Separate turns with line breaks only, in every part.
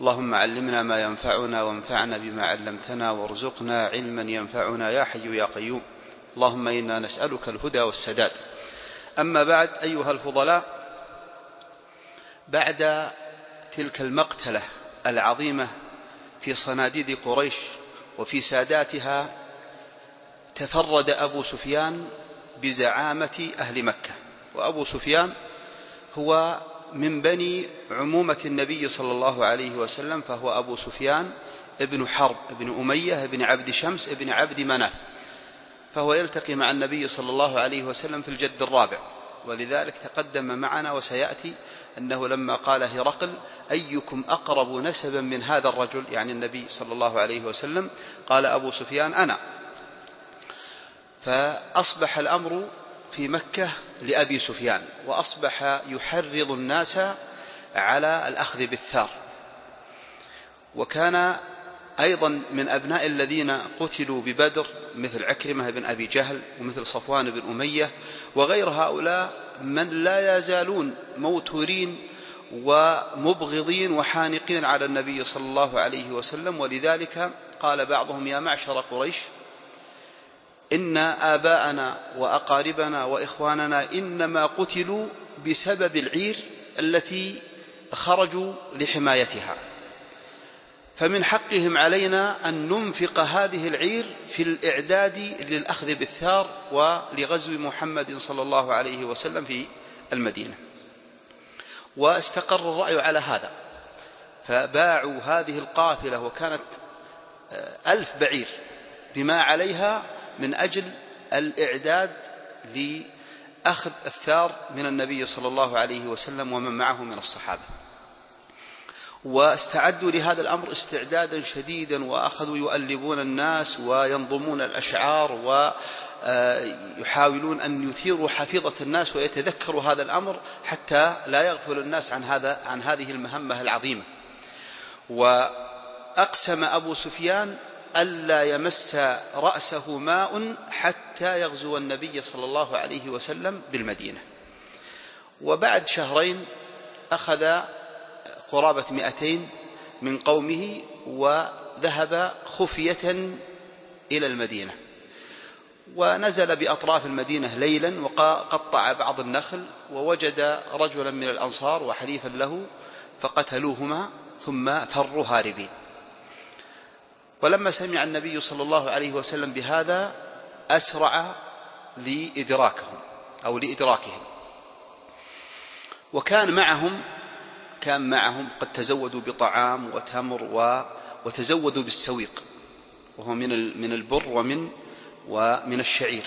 اللهم علمنا ما ينفعنا وانفعنا بما علمتنا وارزقنا علما ينفعنا يا حي يا قيوم. اللهم إنا نسألك الهدى والسداد. أما بعد أيها الفضلاء بعد تلك المقتلة العظيمة في صناديد قريش وفي ساداتها تفرد أبو سفيان بزعامة أهل مكة. وأبو سفيان هو من بني عمومة النبي صلى الله عليه وسلم فهو أبو سفيان ابن حرب ابن أمية ابن عبد شمس ابن عبد مناف. فهو يلتقي مع النبي صلى الله عليه وسلم في الجد الرابع. ولذلك تقدم معنا وسيأتي أنه لما قال هرقل أيكم أقرب نسبا من هذا الرجل؟ يعني النبي صلى الله عليه وسلم قال أبو سفيان أنا. فأصبح الأمر في مكة لأبي سفيان وأصبح يحرض الناس على الأخذ بالثار. وكان أيضا من أبناء الذين قتلوا ببدر مثل عكرمة بن أبي جهل ومثل صفوان بن أمية وغير هؤلاء من لا يزالون موتورين ومبغضين وحانقين على النبي صلى الله عليه وسلم. ولذلك قال بعضهم يا معشر قريش إن آباءنا وأقاربنا وإخواننا إنما قتلوا بسبب العير التي خرجوا لحمايتها. فمن حقهم علينا أن ننفق هذه العير في الإعداد للأخذ بالثار ولغزو محمد صلى الله عليه وسلم في المدينة. واستقر الرأي على هذا. فباعوا هذه القافلة وكانت ألف بعير بما عليها من أجل الإعداد لأخذ الثار من النبي صلى الله عليه وسلم ومن معه من الصحابة. واستعدوا لهذا الأمر استعدادا شديدا وأخذوا يؤلبون الناس وينظمون الأشعار ويحاولون أن يثيروا حفيظة الناس ويتذكروا هذا الأمر حتى لا يغفل الناس عن هذا عن هذه المهمة العظيمة. وأقسم أبو سفيان ألا يمس رأسه ماء حتى يغزو النبي صلى الله عليه وسلم بالمدينة. وبعد شهرين أخذ قرابة مئتين من قومه وذهب خفية إلى المدينة. ونزل بأطراف المدينة ليلا وقطع بعض النخل ووجد رجلا من الأنصار وحليفا له فقتلوهما ثم فروا هاربين ولما سمع النبي صلى الله عليه وسلم بهذا أسرع لإدراكهم أو لإدراكهم. وكان معهم كان معهم قد تزودوا بطعام وتمر و وتزودوا بالسويق وهو من من البر ومن ومن الشعير.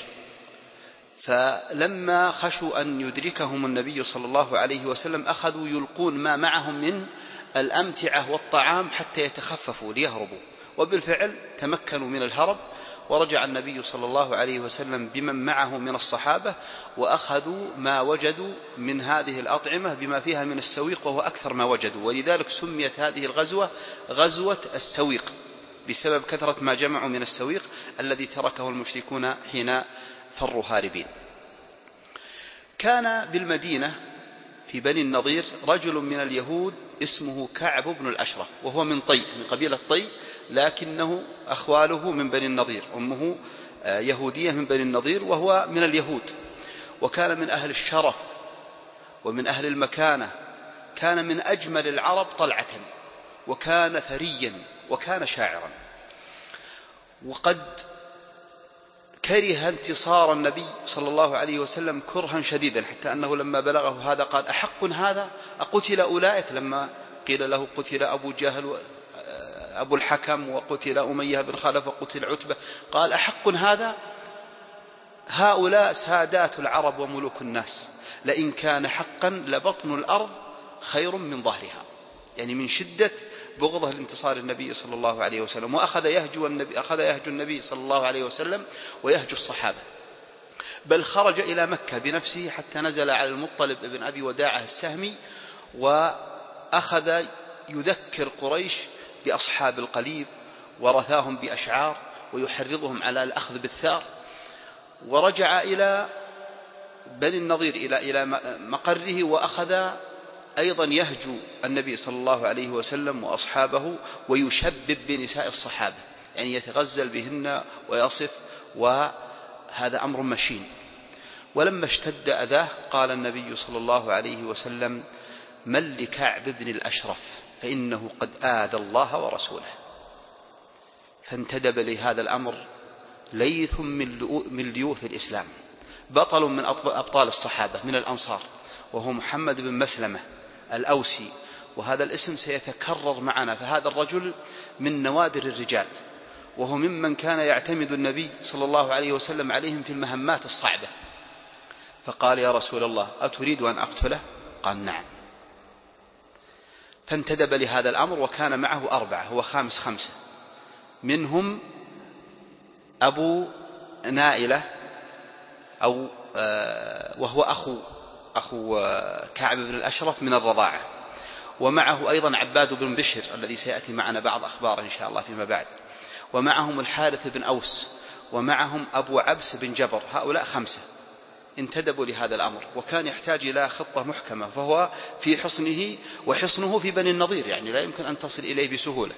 فلما خشوا أن يدركهم النبي صلى الله عليه وسلم أخذوا يلقون ما معهم من الأمتعة والطعام حتى يتخففوا ليهربوا. وبالفعل تمكنوا من الهرب ورجع النبي صلى الله عليه وسلم بمن معه من الصحابة وأخذوا ما وجدوا من هذه الأطعمة بما فيها من السويق وهو أكثر ما وجدوا. ولذلك سميت هذه الغزوة غزوة السويق بسبب كثرة ما جمعوا من السويق الذي تركه المشركون حين فروا هاربين. كان بالمدينة في بني النضير رجل من اليهود اسمه كعب بن الأشرف وهو من طي من قبيلة طي لكنه أخواله من بني النضير. أمه يهودية من بني النضير وهو من اليهود. وكان من أهل الشرف ومن أهل المكانة. كان من أجمل العرب طلعة وكان ثريا وكان شاعرا. وقد كره انتصار النبي صلى الله عليه وسلم كرها شديدا حتى أنه لما بلغه هذا قال أحق هذا؟ أقتل أولئك؟ لما قيل له قتل أبو جهل أبو الحكم وقتل أمية بن خلف وقتل عتبة. قال أحق هذا؟ هؤلاء سادات العرب وملوك الناس. لئن كان حقا لبطن الأرض خير من ظهرها. يعني من شدة بغضه لانتصار النبي صلى الله عليه وسلم. وأخذ يهجو النبي أخذ يهجو النبي صلى الله عليه وسلم ويهجو الصحابة. بل خرج إلى مكة بنفسه حتى نزل على المطلب بن أبي وداعة السهمي وأخذ يذكر قريش بأصحاب القليب ورثاهم بأشعار ويحرضهم على الأخذ بالثار. ورجع إلى بني النضير إلى إلى مقره وأخذ أيضا يهجو النبي صلى الله عليه وسلم وأصحابه ويشبب بنساء الصحابة. يعني يتغزل بهن ويصف وهذا أمر مشين. ولما اشتد أذاه قال النبي صلى الله عليه وسلم من لكعب بن الأشرف. فإنه قد آذى الله ورسوله. فانتدب لهذا الأمر ليث من ليوث الإسلام بطل من أبطال الصحابة من الأنصار وهو محمد بن مسلمة الأوسي وهذا الاسم سيتكرر معنا. فهذا الرجل من نوادر الرجال وهو ممن كان يعتمد النبي صلى الله عليه وسلم عليهم في المهمات الصعبة. فقال يا رسول الله أتريد أن أقتله؟ قال نعم. فانتدب لهذا الأمر وكان معه أربعة هو خامس خمسة. منهم أبو نائلة أو آه، وهو أخو أخو آه، كعب بن الأشرف من الرضاعة. ومعه أيضا عباد بن بشر الذي سيأتي معنا بعض أخباره إن شاء الله فيما بعد. ومعهم الحارث بن أوس ومعهم أبو عبس بن جبر هؤلاء خمسة. انتدبوا لهذا الأمر وكان يحتاج إلى خطة محكمة فهو في حصنه وحصنه في بني النضير يعني لا يمكن أن تصل إليه بسهولة.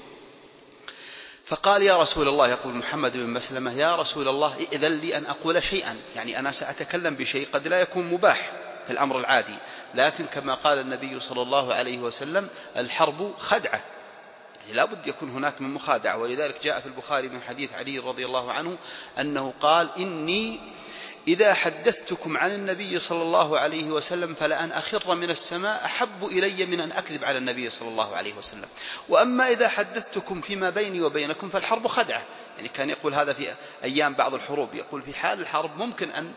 فقال يا رسول الله يقول محمد بن مسلمة يا رسول الله ائذن لي أن أقول شيئا يعني أنا سأتكلم بشيء قد لا يكون مباح في الأمر العادي لكن كما قال النبي صلى الله عليه وسلم الحرب خدعة يعني لا بد يكون هناك من مخادعة ولذلك جاء في البخاري من حديث علي رضي الله عنه أنه قال إني إذا حدثتكم عن النبي صلى الله عليه وسلم فلأن أخر من السماء أحب إلي من أن أكذب على النبي صلى الله عليه وسلم. وأما إذا حدثتكم فيما بيني وبينكم فالحرب خدعة. يعني كان يقول هذا في أيام بعض الحروب. يقول في حال الحرب ممكن أن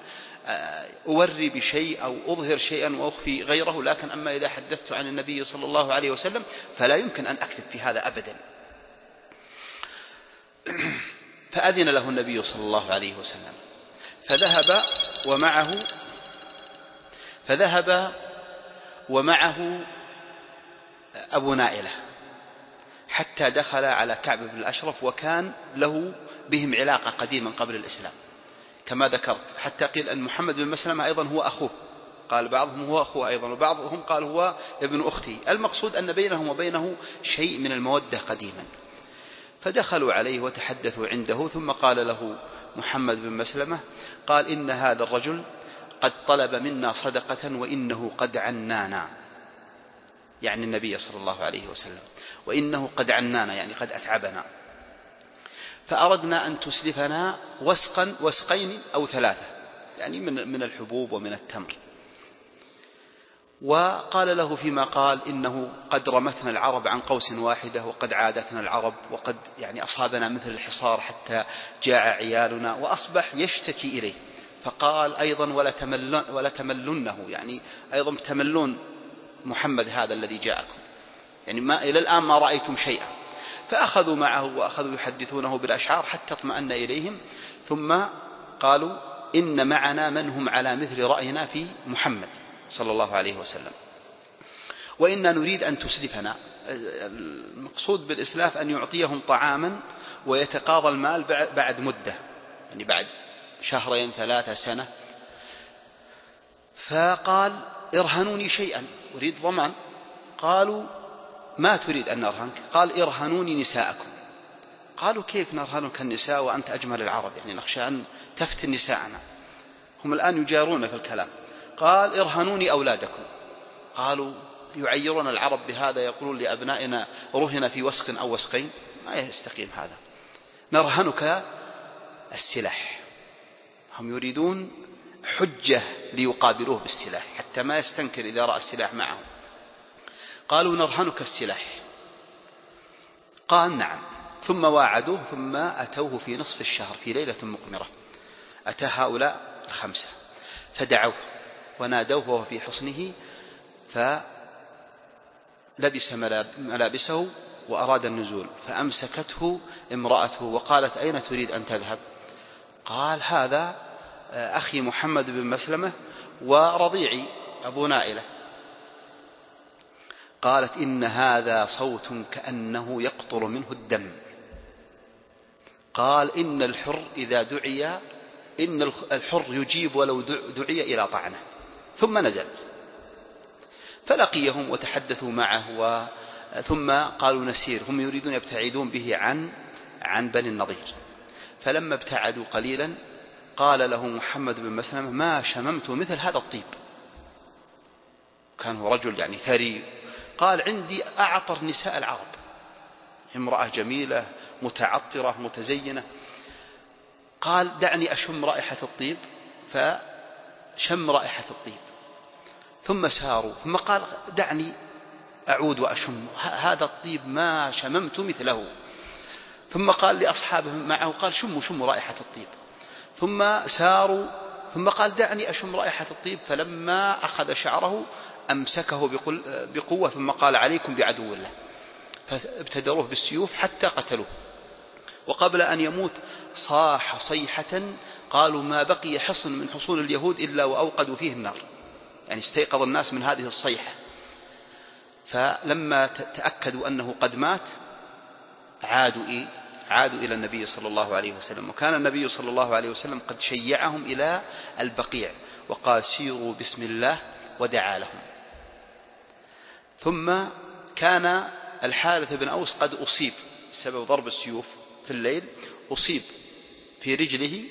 آه، أوري بشيء أو أظهر شيئا وأخفي غيره لكن أما إذا حدثت عن النبي صلى الله عليه وسلم فلا يمكن أن أكذب في هذا أبدا. فأذن له النبي صلى الله عليه وسلم. فذهب ومعه فذهب ومعه أبو نائلة حتى دخل على كعب بن الأشرف وكان له بهم علاقة قديما قبل الإسلام كما ذكرت. حتى قيل أن محمد بن مسلمة أيضا هو أخوه. قال بعضهم هو أخوه أيضا وبعضهم قال هو ابن أختي. المقصود أن بينهم وبينه شيء من المودة قديما. فدخلوا عليه وتحدثوا عنده ثم قال له محمد بن مسلمة قال إن هذا الرجل قد طلب منا صدقة وإنه قد عنانا. يعني النبي صلى الله عليه وسلم. وإنه قد عنانا يعني قد أتعبنا. فأردنا أن تسلفنا وسقا وسقين أو ثلاثة. يعني من الحبوب ومن التمر. وقال له فيما قال إنه قد رمتنا العرب عن قوس واحدة وقد عادتنا العرب وقد يعني أصابنا مثل الحصار حتى جاع عيالنا وأصبح يشتكي إليه. فقال أيضا ولا, تملن ولا تملنه يعني أيضا تملون محمد هذا الذي جاءكم. يعني ما إلى الآن ما رأيتم شيئا. فأخذوا معه وأخذوا يحدثونه بالأشعار حتى اطمأن إليهم. ثم قالوا إن معنا من هم على مثل رأينا في محمد. صلى الله عليه وسلم. وإنا نريد أن تسلفنا المقصود بالإسلاف أن يعطيهم طعاما ويتقاضى المال بعد مدة يعني بعد شهرين ثلاثة سنة. فقال ارهنوني شيئا أريد ضمان. قالوا ما تريد أن نرهنك. قال ارهنوني نساءكم. قالوا كيف نرهنك النساء وأنت أجمل العرب؟ يعني نخشى أن تفتن نساءنا. هم الآن يجارون في الكلام. قال ارهنوني أولادكم. قالوا يعيرون العرب بهذا يقولون لأبنائنا رهن في وسق أو وسقين. ما يستقيم هذا. نرهنك السلاح. هم يريدون حجة ليقابلوه بالسلاح حتى ما يستنكر إذا رأى السلاح معه قالوا نرهنك السلاح. قال نعم. ثم واعدوه ثم أتوه في نصف الشهر في ليلة مقمرة. أتى هؤلاء الخمسة. فدعوه. ونادوه وهو في حصنه لبس ملابسه وأراد النزول فأمسكته امرأته وقالت أين تريد أن تذهب؟ قال هذا آه، أخي محمد بن مسلمة ورضيعي أبو نائلة. قالت إن هذا صوت كأنه يقطر منه الدم. قال إن الحر إذا دعي إن الحر يجيب ولو دعي إلى طعنة. ثم نزل. فلقيهم وتحدثوا معه ثم قالوا نسير. هم يريدون يبتعدون به عن عن بني النضير. فلما ابتعدوا قليلا قال له محمد بن مسلمة ما شممت مثل هذا الطيب. كان هو رجل يعني ثري. قال عندي أعطر نساء العرب. امرأة جميلة متعطرة متزينة. قال دعني أشم رائحة الطيب فشم رائحة الطيب. ثم ساروا. ثم قال دعني أعود وأشم. هذا الطيب ما شممت مثله. ثم قال لأصحابه معه قال شموا شموا رائحة الطيب. ثم ساروا. ثم قال دعني أشم رائحة الطيب. فلما أخذ شعره أمسكه بقوة ثم قال عليكم بعدو الله. فابتدروه بالسيوف حتى قتلوه. وقبل أن يموت صاح صيحة قالوا ما بقي حصن من حصون اليهود إلا وأوقدوا فيه النار. يعني استيقظ الناس من هذه الصيحة. فلما تأكدوا أنه قد مات عادوا إيه؟ عادوا إلى النبي صلى الله عليه وسلم. وكان النبي صلى الله عليه وسلم قد شيعهم إلى البقيع وقال سيروا بسم الله ودعا لهم. ثم كان الحارث بن أوس قد أصيب بسبب ضرب السيوف في الليل أصيب في رجله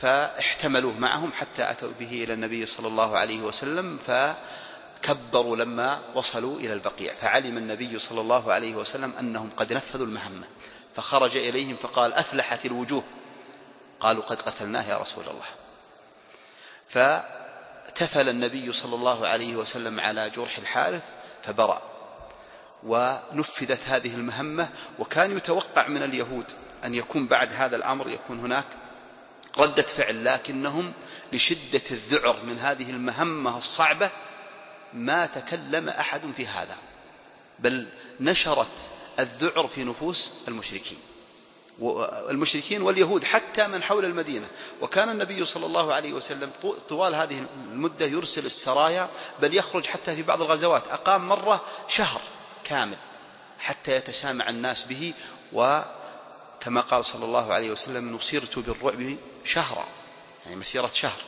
فاحتملوه معهم حتى أتوا به إلى النبي صلى الله عليه وسلم فكبروا لما وصلوا إلى البقيع. فعلم النبي صلى الله عليه وسلم أنهم قد نفذوا المهمة فخرج إليهم فقال أفلحت الوجوه؟ قالوا قد قتلناه يا رسول الله. فتفل النبي صلى الله عليه وسلم على جرح الحارث فبرأ ونفذت هذه المهمة وكان يتوقع من اليهود أن يكون بعد هذا الأمر يكون هناك ردة فعل لكنهم لشدة الذعر من هذه المهمة الصعبة ما تكلم أحد في هذا بل نشرت الذعر في نفوس المشركين المشركين واليهود حتى من حول المدينة. وكان النبي صلى الله عليه وسلم طوال هذه المدة يرسل السرايا بل يخرج حتى في بعض الغزوات. أقام مرة شهر كامل حتى يتسامع الناس به وكما قال صلى الله عليه وسلم نصرت بالرعب شهرا يعني مسيرة شهر.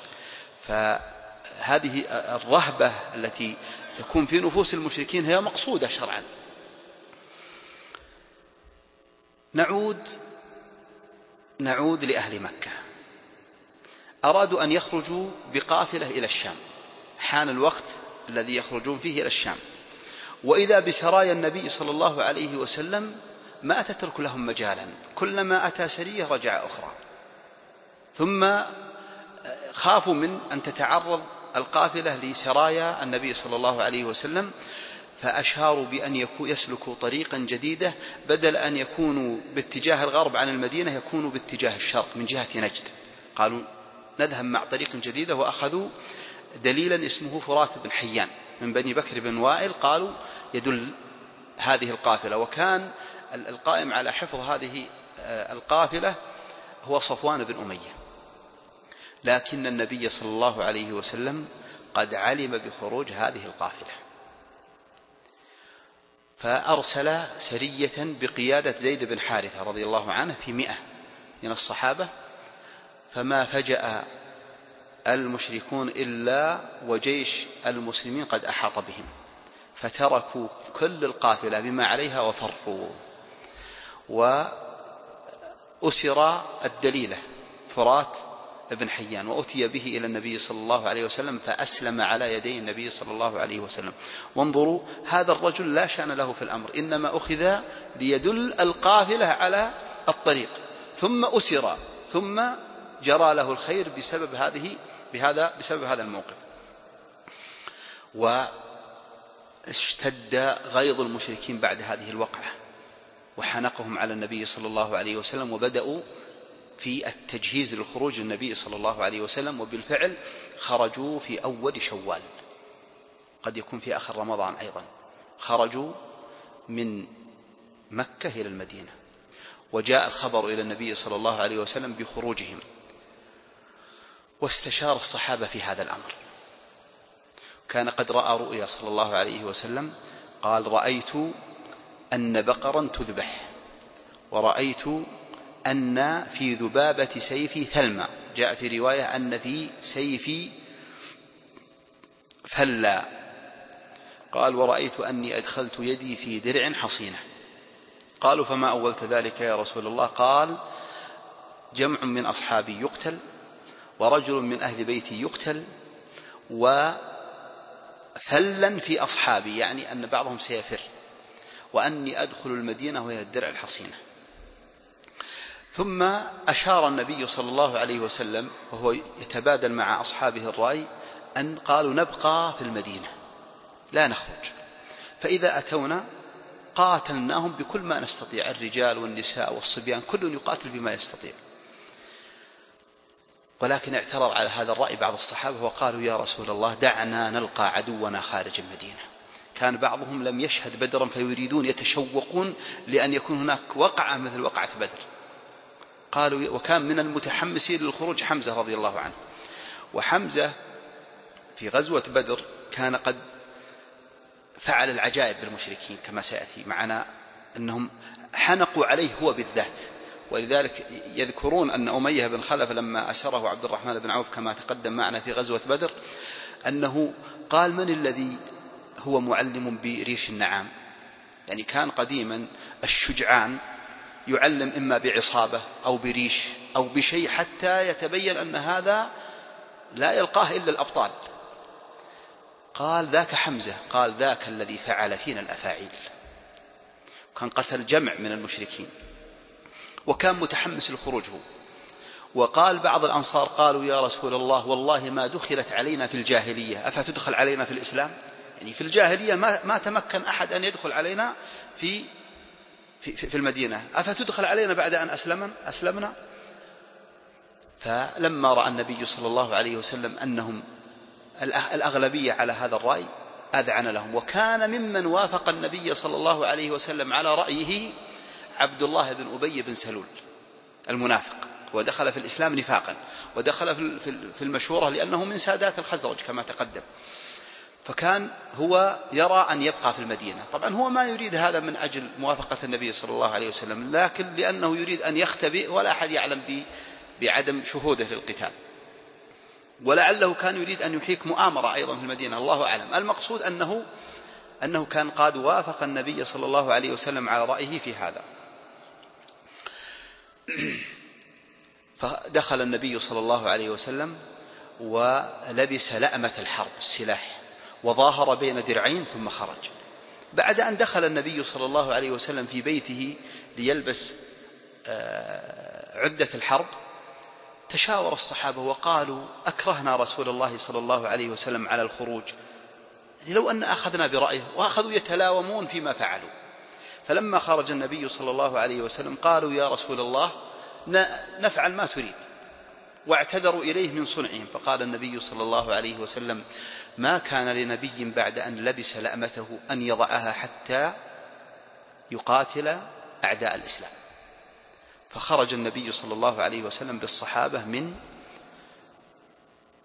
فهذه الرهبة التي تكون في نفوس المشركين هي مقصودة شرعا. نعود نعود لأهل مكة. أرادوا أن يخرجوا بقافلة إلى الشام. حان الوقت الذي يخرجون فيه إلى الشام. وإذا بسرايا النبي صلى الله عليه وسلم ما تترك لهم مجالا. كلما أتى سرية رجع أخرى. ثم خافوا من أن تتعرض القافلة لسرايا النبي صلى الله عليه وسلم فأشاروا بأن يسلكوا طريقا جديدة بدل أن يكونوا باتجاه الغرب عن المدينة يكونوا باتجاه الشرق من جهة نجد. قالوا نذهب مع طريق جديدة وأخذوا دليلا اسمه فرات بن حيان من بني بكر بن وائل. قالوا يدل هذه القافلة. وكان القائم على حفظ هذه آه، القافلة هو صفوان بن أمية. لكن النبي صلى الله عليه وسلم قد علم بخروج هذه القافلة. فأرسل سرية بقيادة زيد بن حارثة رضي الله عنه في مئة من الصحابة فما فجأ المشركون إلا وجيش المسلمين قد أحاط بهم فتركوا كل القافلة بما عليها وفروا وأسر الدليلة. فرات بن حيان وأتي به إلى النبي صلى الله عليه وسلم فأسلم على يدي النبي صلى الله عليه وسلم. وانظروا هذا الرجل لا شأن له في الأمر إنما أخذ ليدل القافلة على الطريق. ثم أسر ثم جرى له الخير بسبب هذه بهذا بسبب هذا الموقف. واشتد غيظ المشركين بعد هذه الوقعة. وحنقهم على النبي صلى الله عليه وسلم وبدأوا في التجهيز للخروج للنبي صلى الله عليه وسلم وبالفعل خرجوا في أول شوال. قد يكون في آخر رمضان أيضا. خرجوا من مكة إلى المدينة. وجاء الخبر إلى النبي صلى الله عليه وسلم بخروجهم. واستشار الصحابة في هذا الأمر. كان قد رأى رؤيا صلى الله عليه وسلم قال رأيت أن بقرا تذبح. ورأيت أن في ذبابة سيفي ثلمى جاء في رواية أن في سيفي فلا قال ورأيت أني أدخلت يدي في درع حصينة. قالوا فما أولت ذلك يا رسول الله؟ قال جمع من أصحابي يقتل ورجل من أهل بيتي يقتل وفلا في أصحابي. يعني أن بعضهم سيفر. وأني أدخل المدينة وهي الدرع الحصينة. ثم أشار النبي صلى الله عليه وسلم وهو يتبادل مع أصحابه الرأي أن قالوا نبقى في المدينة لا نخرج. فإذا أتونا قاتلناهم بكل ما نستطيع الرجال والنساء والصبيان كل يقاتل بما يستطيع. ولكن اعترض على هذا الرأي بعض الصحابة وقالوا يا رسول الله دعنا نلقى عدونا خارج المدينة. كان بعضهم لم يشهد بدرا فيريدون يتشوقون لأن يكون هناك وقعة مثل وقعة بدر. قالوا وكان من المتحمسين للخروج حمزة رضي الله عنه. وحمزة في غزوة بدر كان قد فعل العجائب بالمشركين كما سيأتي معنا أنهم حنقوا عليه هو بالذات. ولذلك يذكرون أن أمية بن خلف لما أسره عبد الرحمن بن عوف كما تقدم معنا في غزوة بدر أنه قال من الذي هو معلم بريش النعام. يعني كان قديما الشجعان يعلم إما بعصابة أو بريش أو بشيء حتى يتبين أن هذا لا يلقاه إلا الأبطال. قال ذاك حمزة قال ذاك الذي فعل فينا الأفاعيل. كان قتل جمع من المشركين. وكان متحمس للخروج هو وقال بعض الأنصار قالوا يا رسول الله والله ما دخلت علينا في الجاهلية أفتدخل علينا في الإسلام؟ يعني في الجاهلية ما, ما تمكن أحد أن يدخل علينا في في, في المدينة. أفتدخل علينا بعد أن أسلمنا, أسلمنا؟ فلما رأى النبي صلى الله عليه وسلم أنهم الأغلبية على هذا الرأي أذعن لهم. وكان ممن وافق النبي صلى الله عليه وسلم على رأيه عبد الله بن أبي بن سلول المنافق. ودخل في الإسلام نفاقا. ودخل في المشورة لأنه من سادات الخزرج كما تقدم. فكان هو يرى أن يبقى في المدينة. طبعا هو ما يريد هذا من أجل موافقة النبي صلى الله عليه وسلم لكن لأنه يريد أن يختبئ ولا أحد يعلم بعدم شهوده للقتال. ولعله كان يريد أن يحيك مؤامرة أيضا في المدينة الله أعلم. المقصود أنه أنه كان قد وافق النبي صلى الله عليه وسلم على رأيه في هذا. فدخل النبي صلى الله عليه وسلم ولبس لأمة الحرب السلاح. وظاهر بين درعين ثم خرج. بعد أن دخل النبي صلى الله عليه وسلم في بيته ليلبس آه، عدة الحرب تشاور الصحابة وقالوا أكرهنا رسول الله صلى الله عليه وسلم على الخروج. لو أن أخذنا برأيه وأخذوا يتلاومون فيما فعلوا. فلما خرج النبي صلى الله عليه وسلم قالوا يا رسول الله نفعل ما تريد. واعتذروا إليه من صنعهم. فقال النبي صلى الله عليه وسلم ما كان لنبي بعد أن لبس لأمته أن يضعها حتى يقاتل أعداء الإسلام. فخرج النبي صلى الله عليه وسلم بالصحابة من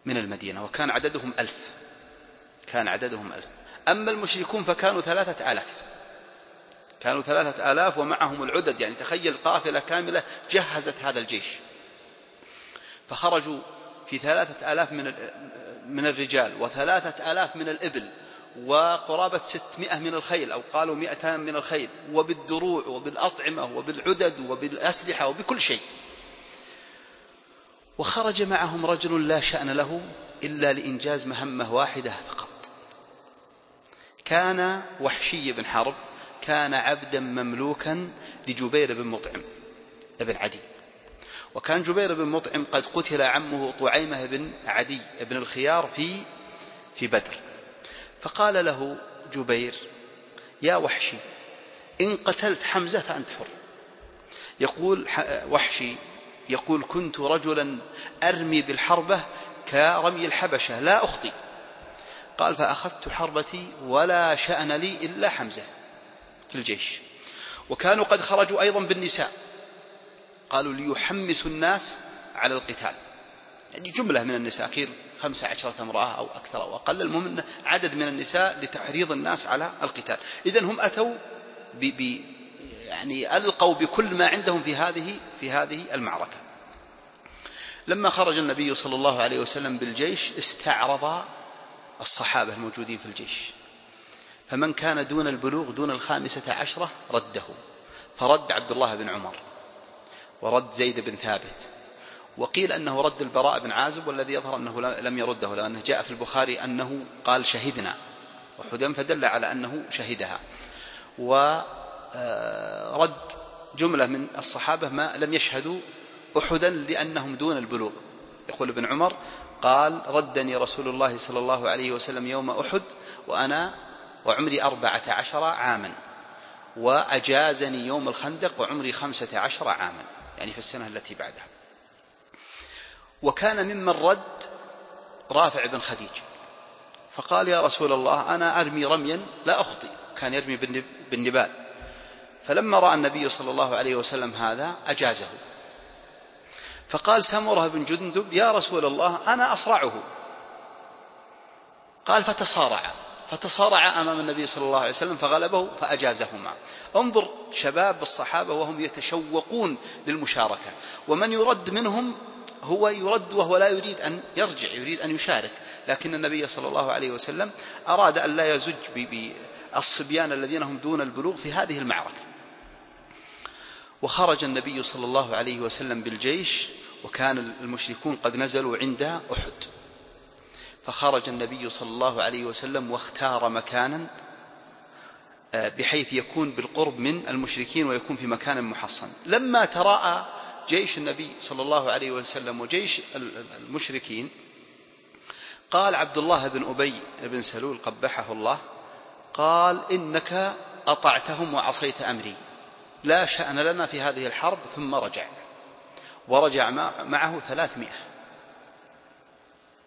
من المدينة وكان عددهم ألف. كان عددهم ألف. أما المشركون فكانوا ثلاثة آلاف. كانوا ثلاثة آلاف ومعهم العدد. يعني تخيل قافلة كاملة جهزت هذا الجيش. فخرجوا في ثلاثة آلاف من من الرجال وثلاثة آلاف من الإبل وقرابة ستمائة من الخيل أو قالوا مئتان من الخيل وبالدروع وبالأطعمة وبالعدد وبالأسلحة وبكل شيء. وخرج معهم رجل لا شأن له إلا لإنجاز مهمة واحدة فقط. كان وحشي بن حرب كان عبدا مملوكا لجبير بن مطعم ابن عدي. وكان جبير بن مطعم قد قتل عمه طعيمة بن عدي بن الخيار في في بدر. فقال له جبير يا وحشي إن قتلت حمزة فأنت حر. يقول وحشي يقول كنت رجلا أرمي بالحربة كرمي الحبشة لا أخطي. قال فأخذت حربتي ولا شأن لي إلا حمزة في الجيش. وكانوا قد خرجوا أيضا بالنساء. قالوا ليحمسوا الناس على القتال. يعني جملة من النساء قيل خمسة عشرة امرأة أو أكثر أو أقل. المهم عدد من النساء لتحريض الناس على القتال. إذا هم أتوا ب ب يعني ألقوا بكل ما عندهم في هذه في هذه المعركة. لما خرج النبي صلى الله عليه وسلم بالجيش استعرض الصحابة الموجودين في الجيش. فمن كان دون البلوغ دون الخامسة عشرة رده. فرد عبد الله بن عمر. ورد زيد بن ثابت. وقيل أنه رد البراء بن عازب والذي يظهر أنه لم يرده لأنه جاء في البخاري أنه قال شهدنا. وحدم فدل على أنه شهدها. ورد آه، جملة من الصحابة ما لم يشهدوا أحدا لأنهم دون البلوغ. يقول ابن عمر قال ردني رسول الله صلى الله عليه وسلم يوم أحد وأنا وعمري أربعة عشر عاما. وأجازني يوم الخندق وعمري خمسة عشر عاما. يعني في السنة التي بعدها. وكان ممن رد رافع بن خديج. فقال يا رسول الله أنا أرمي رميا لا أخطئ. كان يرمي بالنبال. فلما رأى النبي صلى الله عليه وسلم هذا أجازه. فقال سمره بن جندب يا رسول الله أنا أصرعه. قال فتصارع فتصارع أمام النبي صلى الله عليه وسلم فغلبه فأجازهما. انظر شباب الصحابة وهم يتشوقون للمشاركة. ومن يرد منهم هو يرد وهو لا يريد أن يرجع يريد أن يشارك. لكن النبي صلى الله عليه وسلم أراد أن لا يزج بالصبيان الذين هم دون البلوغ في هذه المعركة. وخرج النبي صلى الله عليه وسلم بالجيش وكان المشركون قد نزلوا عند أحد. فخرج النبي صلى الله عليه وسلم واختار مكانا آه، بحيث يكون بالقرب من المشركين ويكون في مكان محصن. لما تراءى جيش النبي صلى الله عليه وسلم وجيش المشركين قال عبد الله بن أبي بن سلول قبحه الله قال إنك أطعتهم وعصيت أمري. لا شأن لنا في هذه الحرب. ثم رجع ورجع معه ثلاثمائة.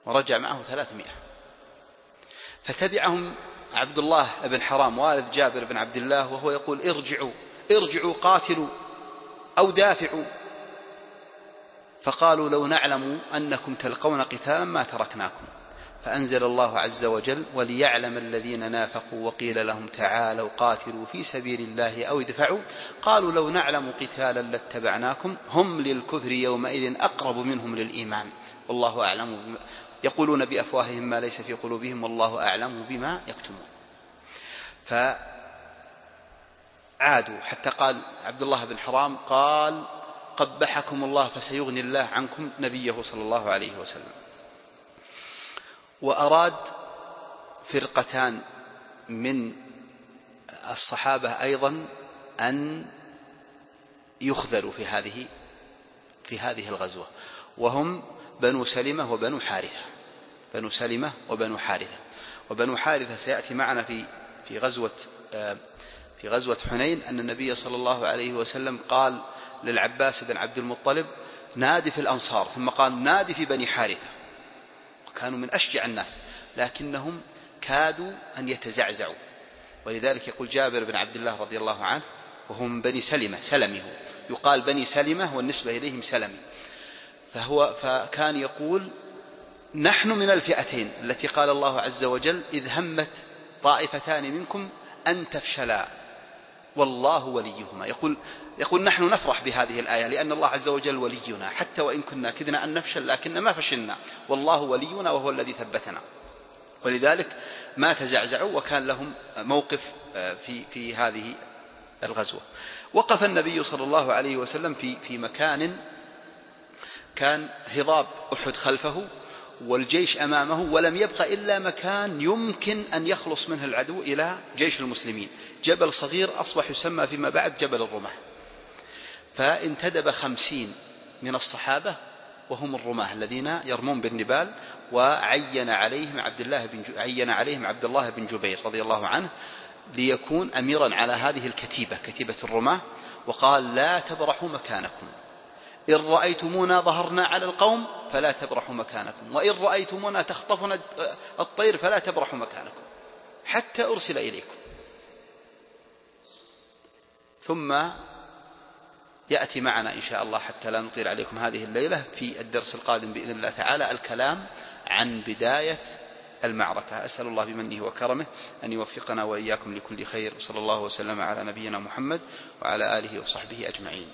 ورجع معه ثلاثمائة. فتبعهم عبد الله بن حرام والد جابر بن عبد الله وهو يقول ارجعوا ارجعوا قاتلوا أو دافعوا. فقالوا لو نعلم أنكم تلقون قتالا ما تركناكم. فأنزل الله عز وجل وليعلم الذين نافقوا وقيل لهم تعالوا قاتلوا في سبيل الله أو ادفعوا. قالوا لو نعلم قتالا لاتبعناكم هم للكفر يومئذ أقرب منهم للإيمان. والله أعلم يقولون بأفواههم ما ليس في قلوبهم والله أعلم بما يكتمون. فعادوا حتى قال عبد الله بن حرام قال قبحكم الله فسيغني الله عنكم نبيه صلى الله عليه وسلم. وأراد فرقتان من الصحابة أيضا أن يخذلوا في هذه في هذه الغزوة. وهم بنو سلمة وبنو حارثة. بنو سلمة وبنو حارثة. وبنو حارثة سيأتي معنا في في غزوة في غزوة حنين أن النبي صلى الله عليه وسلم قال للعباس بن عبد المطلب نادي في الأنصار. ثم قال نادي في بني حارثة. كانوا من أشجع الناس لكنهم كادوا أن يتزعزعوا. ولذلك يقول جابر بن عبد الله رضي الله عنه وهو من بني سلمة سلمه. يقال بني سلمة والنسبة إليهم سلمي. فهو فكان يقول نحن من الفئتين التي قال الله عز وجل إذ همت طائفتان منكم أن تفشلا والله وليهما. يقول يقول نحن نفرح بهذه الآية لأن الله عز وجل ولينا حتى وإن كنا كدنا أن نفشل لكن ما فشلنا. والله ولينا وهو الذي ثبتنا. ولذلك ما تزعزعوا وكان لهم موقف في في هذه الغزوة. وقف النبي صلى الله عليه وسلم في في مكان كان هضاب أحد خلفه والجيش أمامه ولم يبق إلا مكان يمكن أن يخلص منه العدو إلى جيش المسلمين. جبل صغير أصبح يسمى فيما بعد جبل الرمح فانتدب خمسين من الصحابة وهم الرماة الذين يرمون بالنبال وعين عليهم عبد الله بن عين عليهم عبد الله بن جبير رضي الله عنه ليكون أميرا على هذه الكتيبة كتيبة الرماة وقال لا تبرحوا مكانكم. إن رأيتمونا ظهرنا على القوم فلا تبرحوا مكانكم وإن رأيتمونا تخطفنا الطير فلا تبرحوا مكانكم حتى أرسل إليكم. ثم يأتي معنا إن شاء الله حتى لا نطيل عليكم هذه الليلة في الدرس القادم بإذن الله تعالى الكلام عن بداية المعركة. أسأل الله بمنه وكرمه أن يوفقنا وإياكم لكل خير وصلى الله وسلم على نبينا محمد وعلى آله وصحبه أجمعين.